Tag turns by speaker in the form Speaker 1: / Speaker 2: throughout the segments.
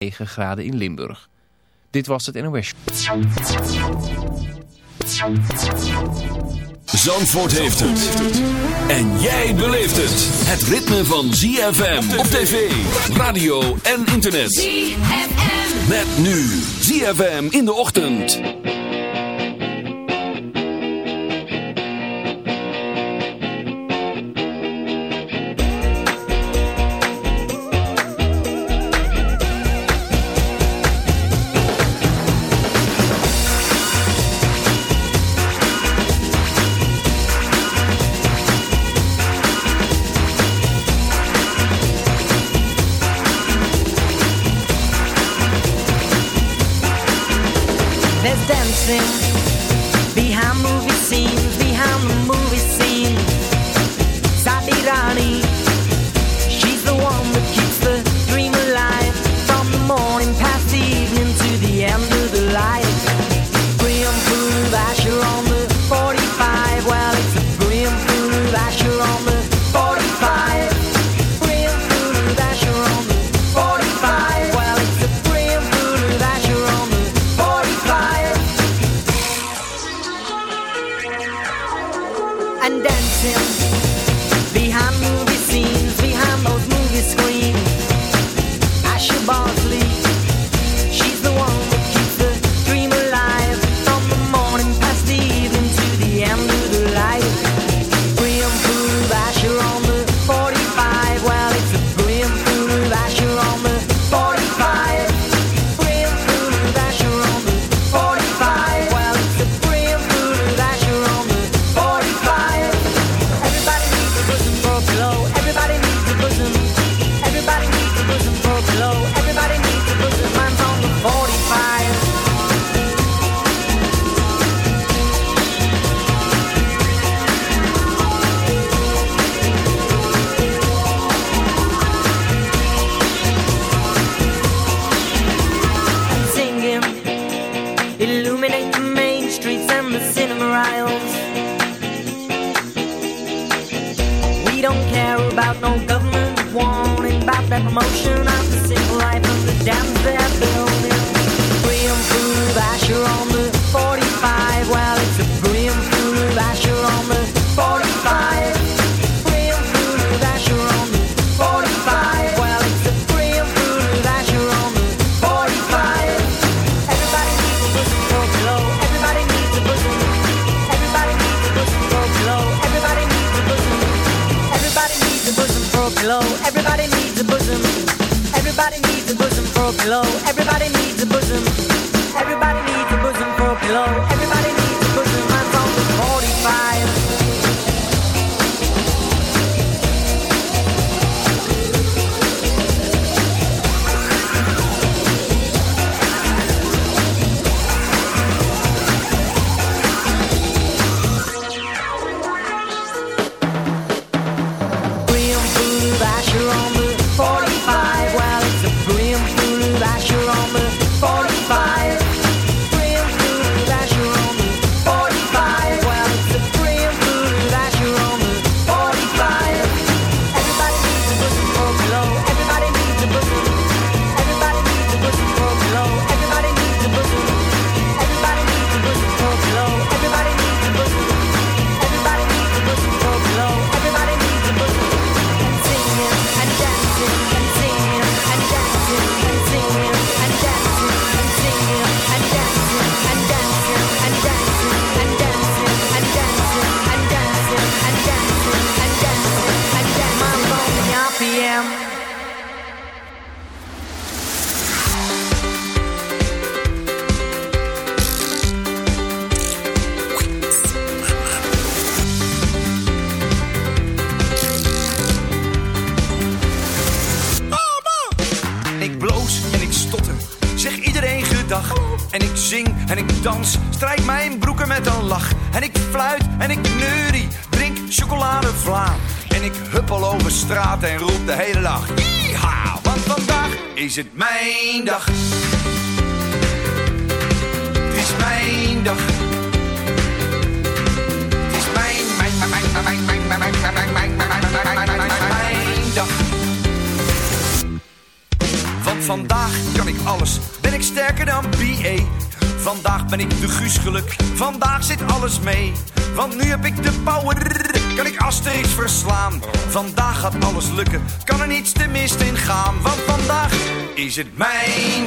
Speaker 1: 9 graden in Limburg. Dit was het NOS.
Speaker 2: Zandvoort heeft het. En jij beleeft het. Het ritme van ZFM op tv, radio en internet.
Speaker 3: ZFM.
Speaker 2: Met nu ZFM in de ochtend.
Speaker 4: Kan er niets te mist in gaan. Want vandaag is het mijn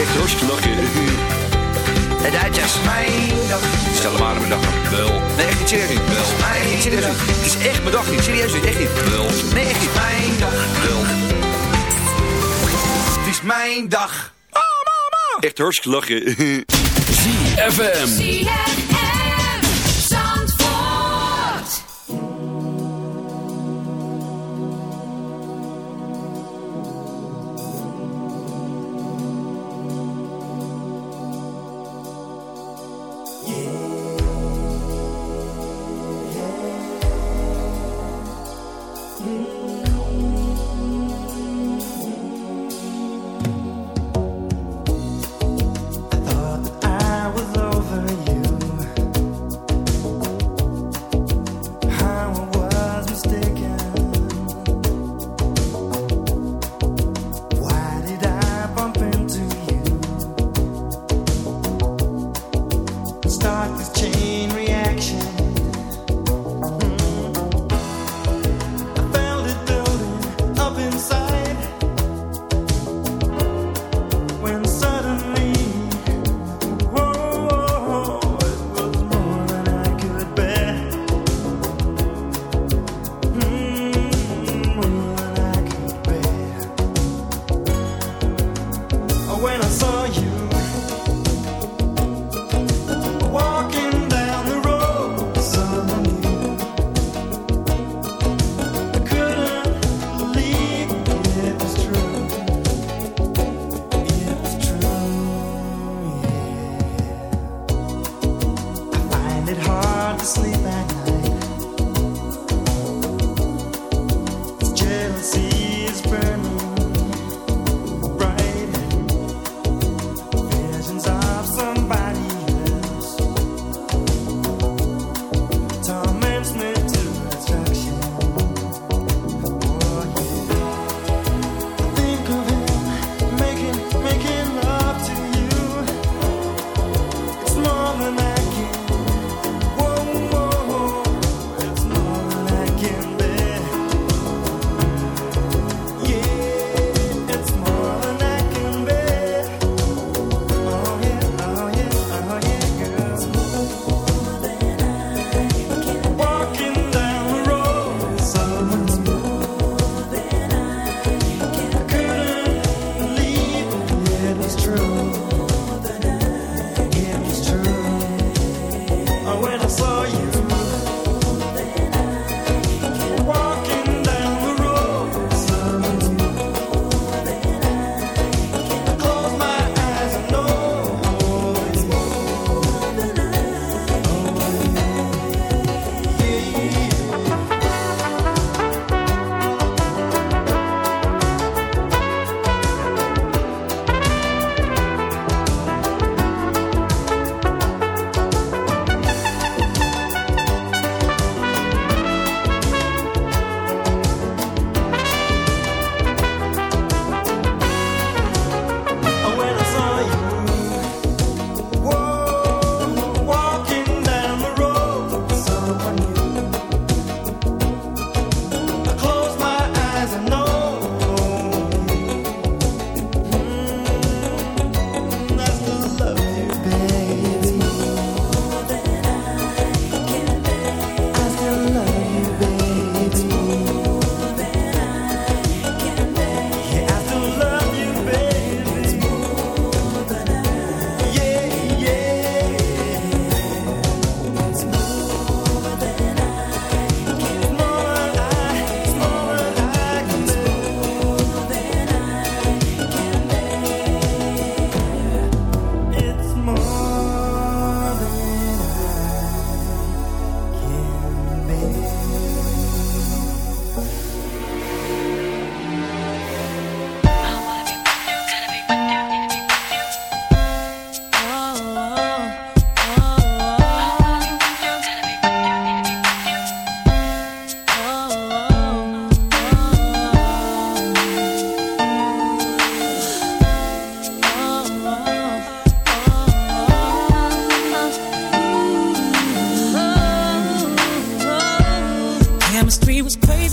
Speaker 3: Echt hartstikke lachen.
Speaker 5: De Duitsers.
Speaker 4: Mijn dag,
Speaker 3: Stel hem aan mijn dag. Wel.
Speaker 4: nee echt niet serieus niet. Wel, mijn niet serieus niet. Het is echt mijn dag niet, serieus niet, echt niet.
Speaker 3: Wel.
Speaker 4: Nee, echt niet. Mijn dag,
Speaker 3: Wel.
Speaker 4: het is mijn dag.
Speaker 3: Echt hartstikke lachen.
Speaker 6: ZFM.
Speaker 7: ZFM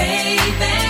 Speaker 8: baby.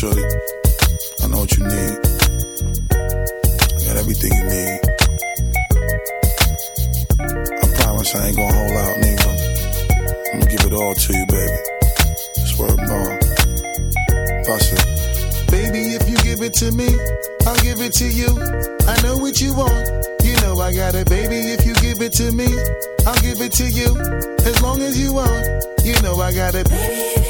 Speaker 9: Shorty, I know what you need. I got everything you need. I promise I ain't gonna hold out, nigga. I'm gonna give it all to you, baby. Swear ball. Bust it. Baby, if you give it to me, I'll give it to you. I know what you want. You know I got it, baby. If you give it to me, I'll give it to you. As long as you want, you know I got it. Baby,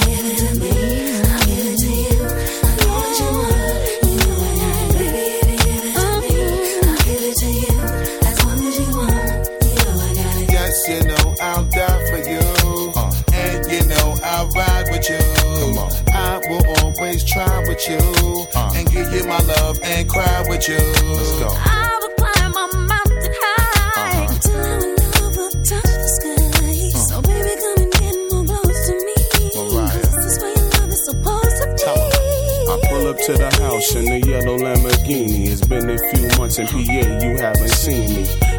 Speaker 10: always try with you. Uh. And give you my love and cry with you. Let's go.
Speaker 8: I would climb a mountain high uh-huh. until our love will touch the sky. Uh. So baby, come and get more close to me. This is where your love is supposed to be.
Speaker 11: I pull up to the house in the yellow Lamborghini. It's been a few months in PA, you haven't seen me.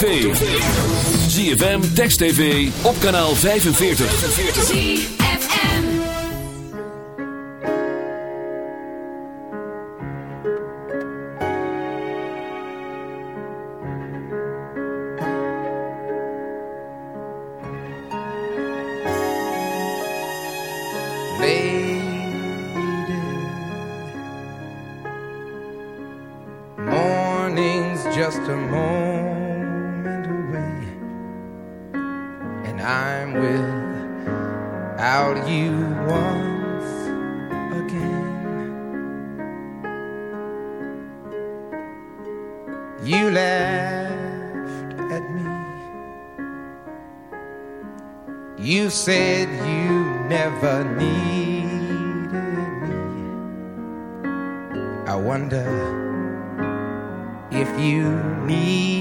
Speaker 6: tv. ZFM, Text TV, op kanaal 45.
Speaker 12: ZFM.
Speaker 7: Morning's just a morning. Ever needed me. I wonder if you need.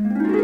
Speaker 13: Mm-hmm.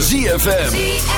Speaker 13: ZFM.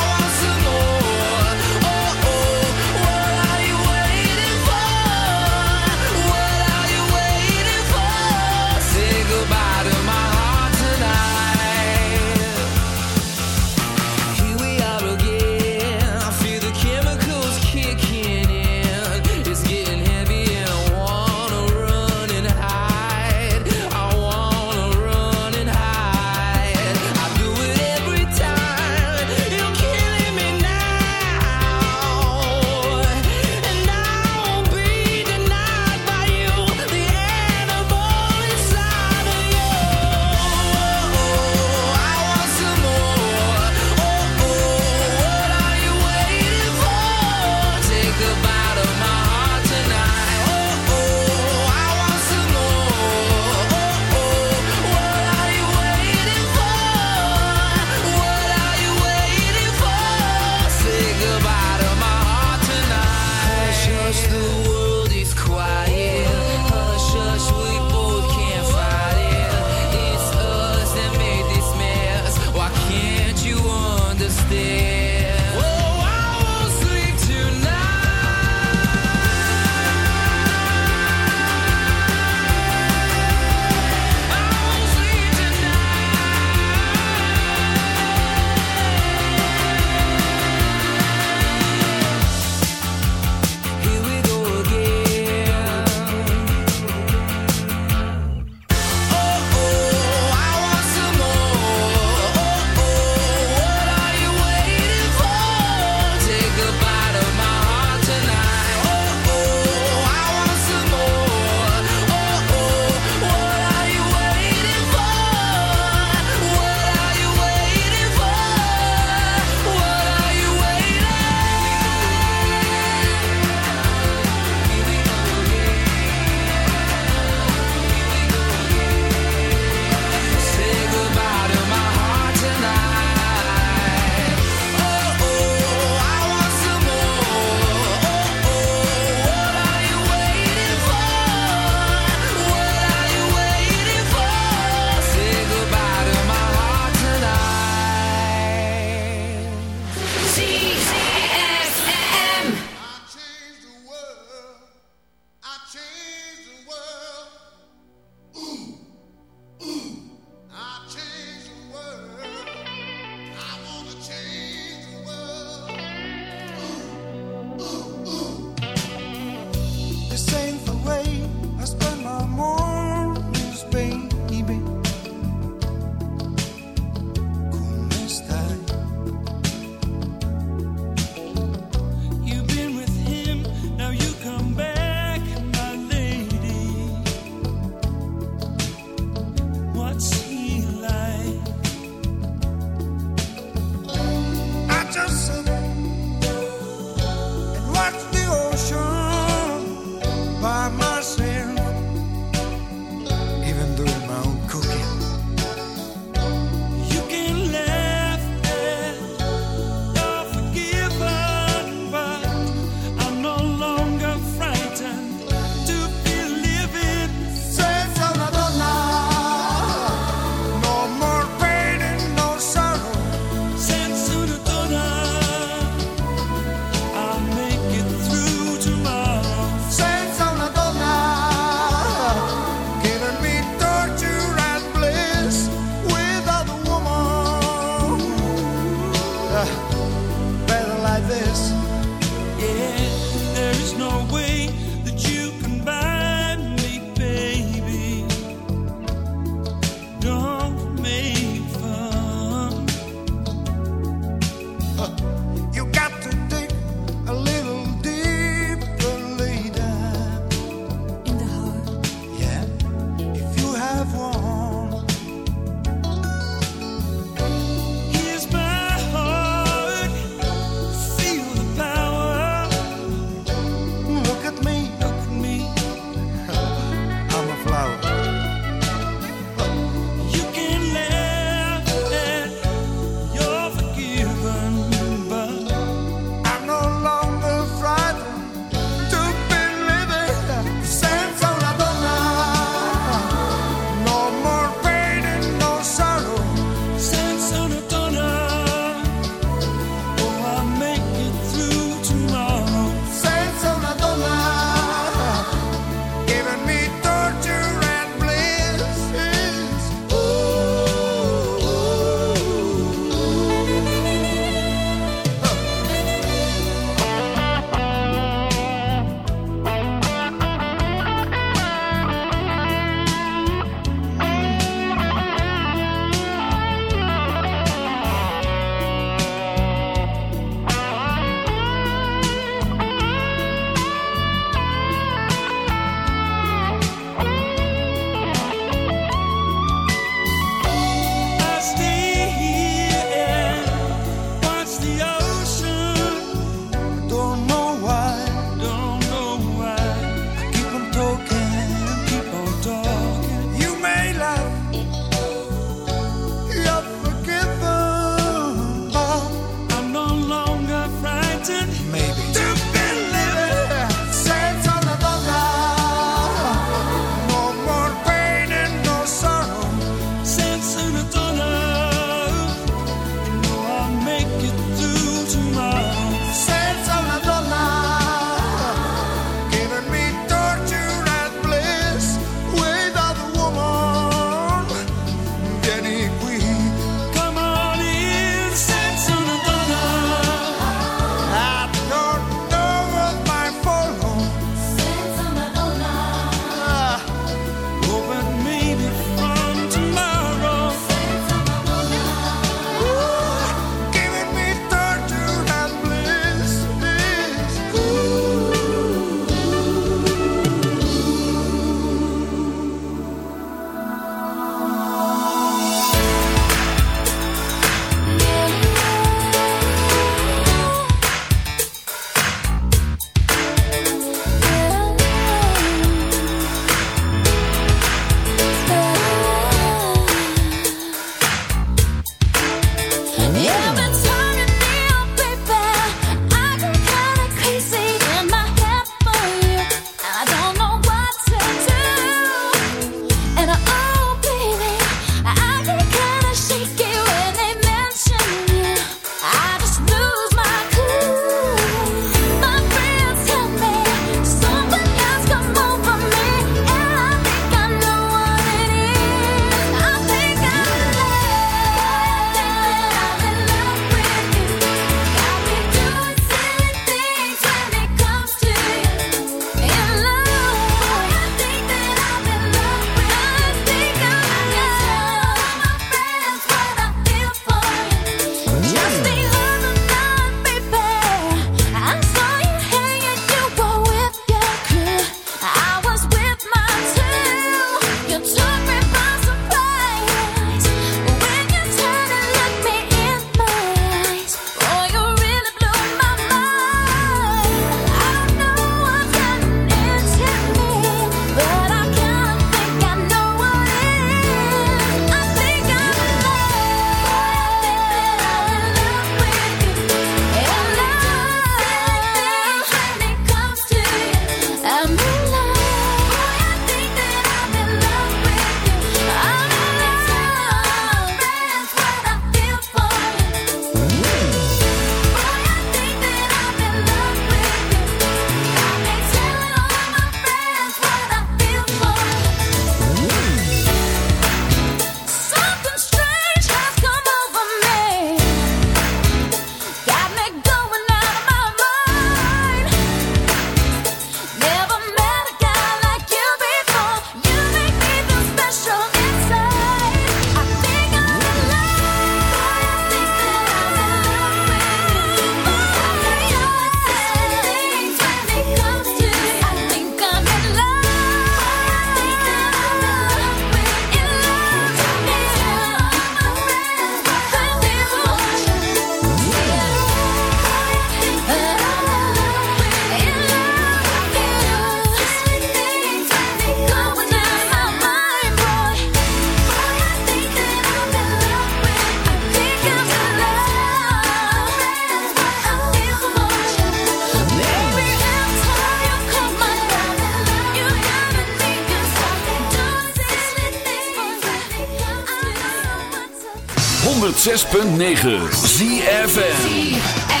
Speaker 2: 106.9
Speaker 12: ZFN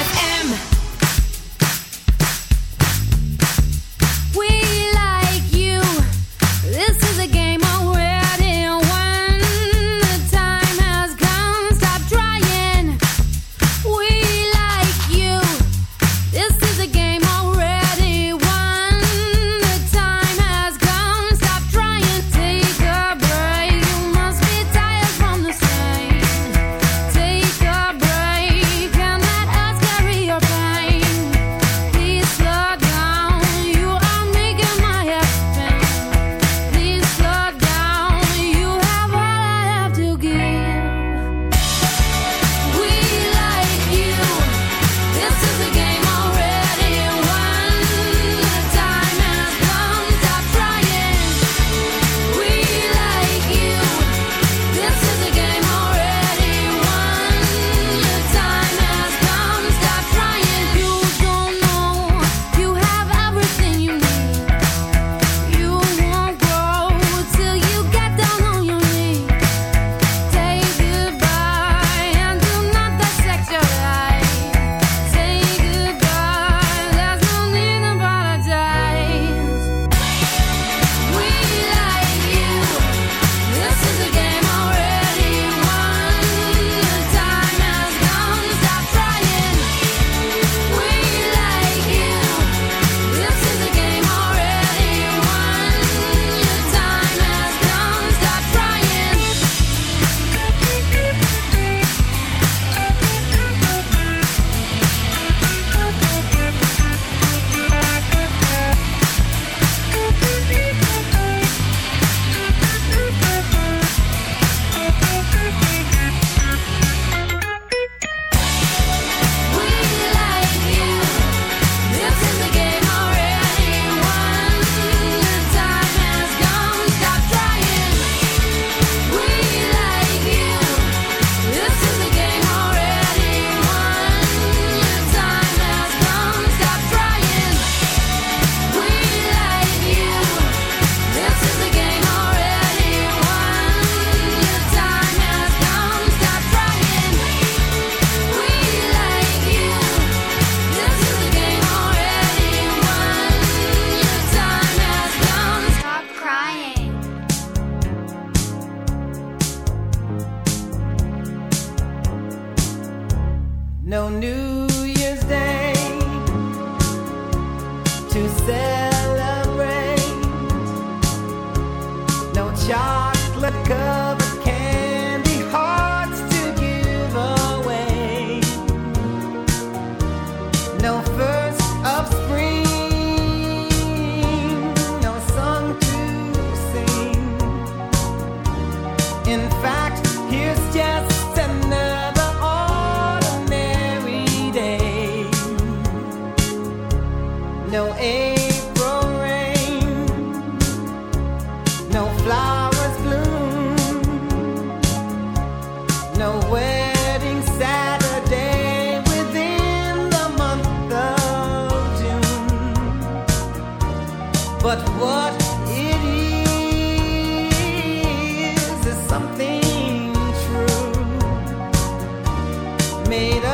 Speaker 12: made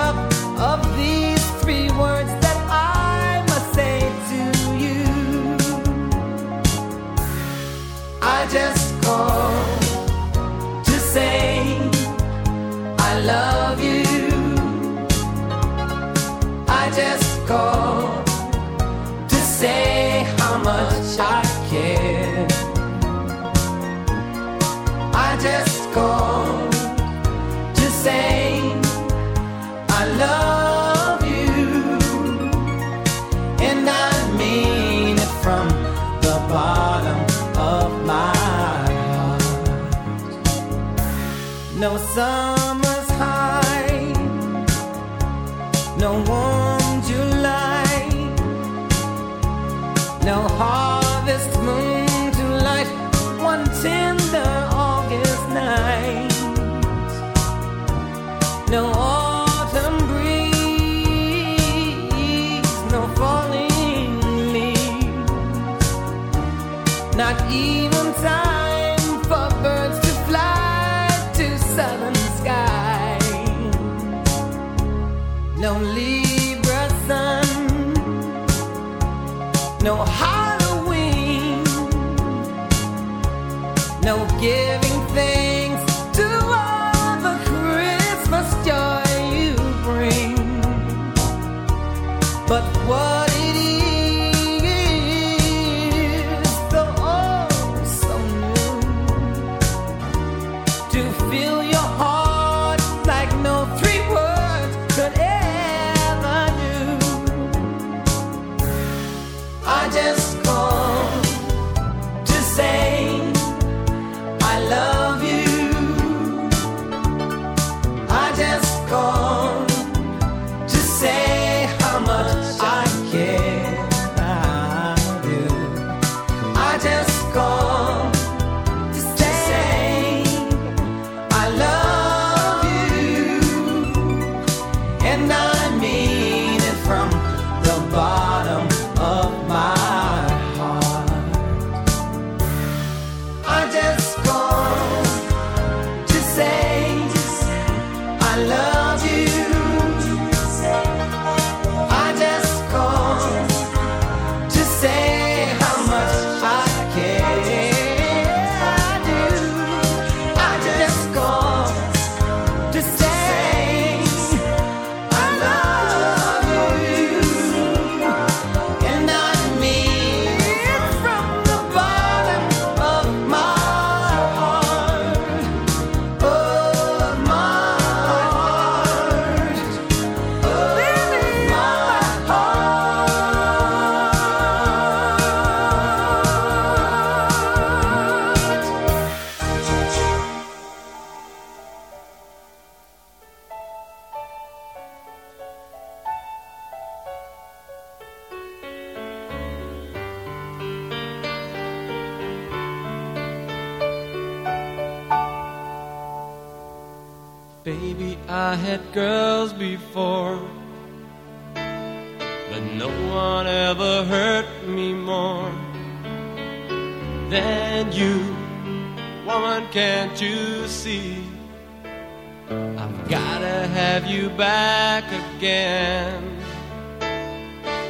Speaker 14: Gotta have you back again.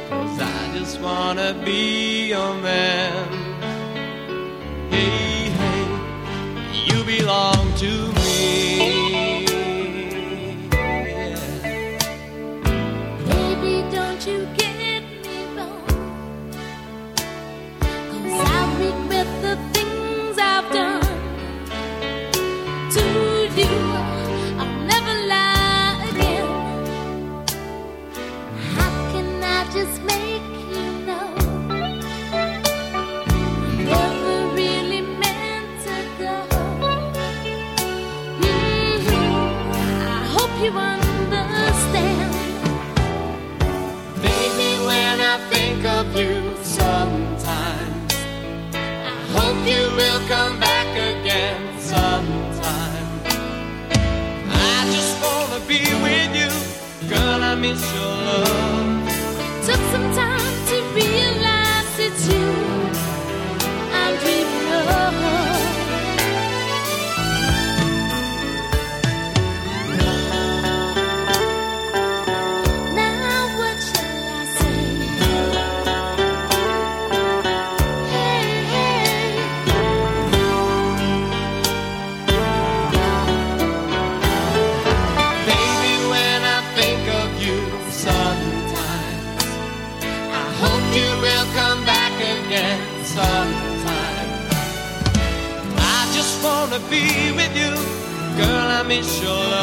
Speaker 14: Cause I just wanna be your man.
Speaker 2: mission.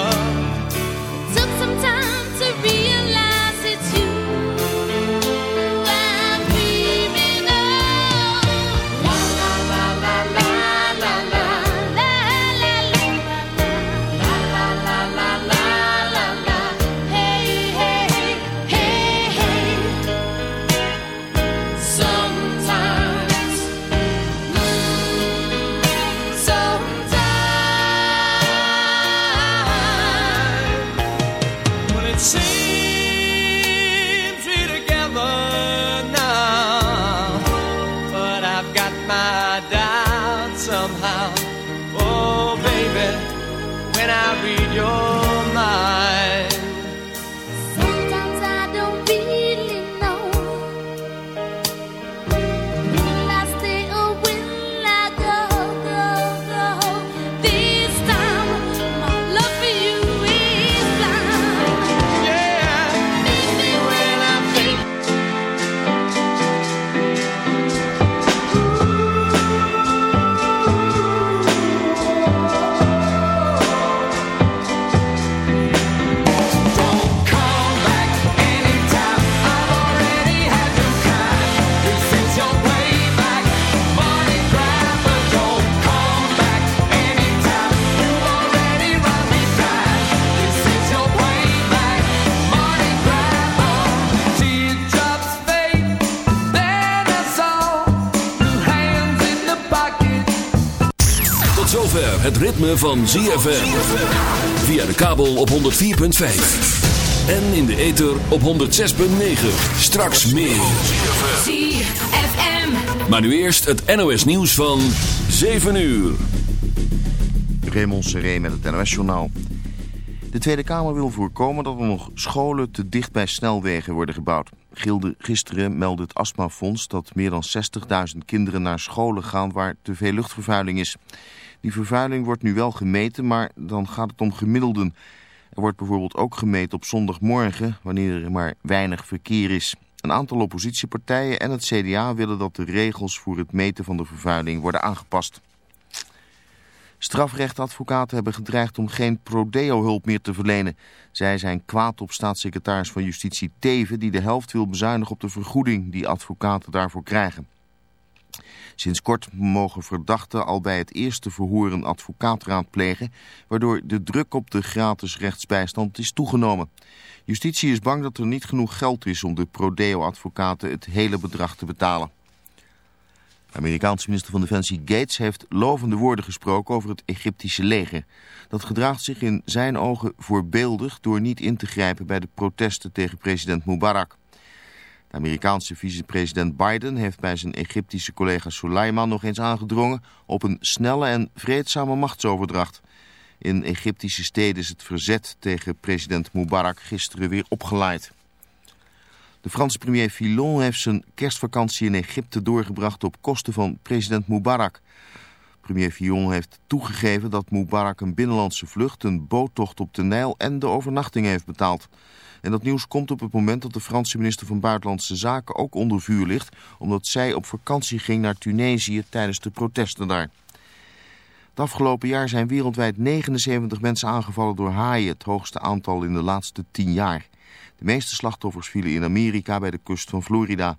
Speaker 2: Ritme van ZFM. Via de kabel op 104.5. En in de ether op 106.9. Straks meer.
Speaker 15: ZFM.
Speaker 2: Maar nu eerst het NOS nieuws van 7 uur.
Speaker 16: Raymond Seré met het NOS-journaal. De Tweede Kamer wil voorkomen dat er nog scholen te dicht bij snelwegen worden gebouwd. Gilde gisteren meldde het astmafonds dat meer dan 60.000 kinderen naar scholen gaan waar te veel luchtvervuiling is. Die vervuiling wordt nu wel gemeten, maar dan gaat het om gemiddelden. Er wordt bijvoorbeeld ook gemeten op zondagmorgen, wanneer er maar weinig verkeer is. Een aantal oppositiepartijen en het CDA willen dat de regels voor het meten van de vervuiling worden aangepast. Strafrechtadvocaten hebben gedreigd om geen prodeo-hulp meer te verlenen. Zij zijn kwaad op staatssecretaris van Justitie Teven... die de helft wil bezuinigen op de vergoeding die advocaten daarvoor krijgen. Sinds kort mogen verdachten al bij het eerste verhoor een advocaat raadplegen... waardoor de druk op de gratis rechtsbijstand is toegenomen. Justitie is bang dat er niet genoeg geld is om de prodeo-advocaten het hele bedrag te betalen. Amerikaanse minister van Defensie Gates heeft lovende woorden gesproken over het Egyptische leger. Dat gedraagt zich in zijn ogen voorbeeldig door niet in te grijpen bij de protesten tegen president Mubarak. Amerikaanse vicepresident Biden heeft bij zijn Egyptische collega Suleiman nog eens aangedrongen op een snelle en vreedzame machtsoverdracht. In Egyptische steden is het verzet tegen president Mubarak gisteren weer opgeleid. De Franse premier Fillon heeft zijn kerstvakantie in Egypte doorgebracht op kosten van president Mubarak. Premier Fillon heeft toegegeven dat Mubarak een binnenlandse vlucht, een boottocht op de Nijl en de overnachting heeft betaald. En dat nieuws komt op het moment dat de Franse minister van Buitenlandse Zaken ook onder vuur ligt, omdat zij op vakantie ging naar Tunesië tijdens de protesten daar. Het afgelopen jaar zijn wereldwijd 79 mensen aangevallen door haaien, het hoogste aantal in de laatste 10 jaar. De meeste slachtoffers vielen in Amerika bij de kust van Florida.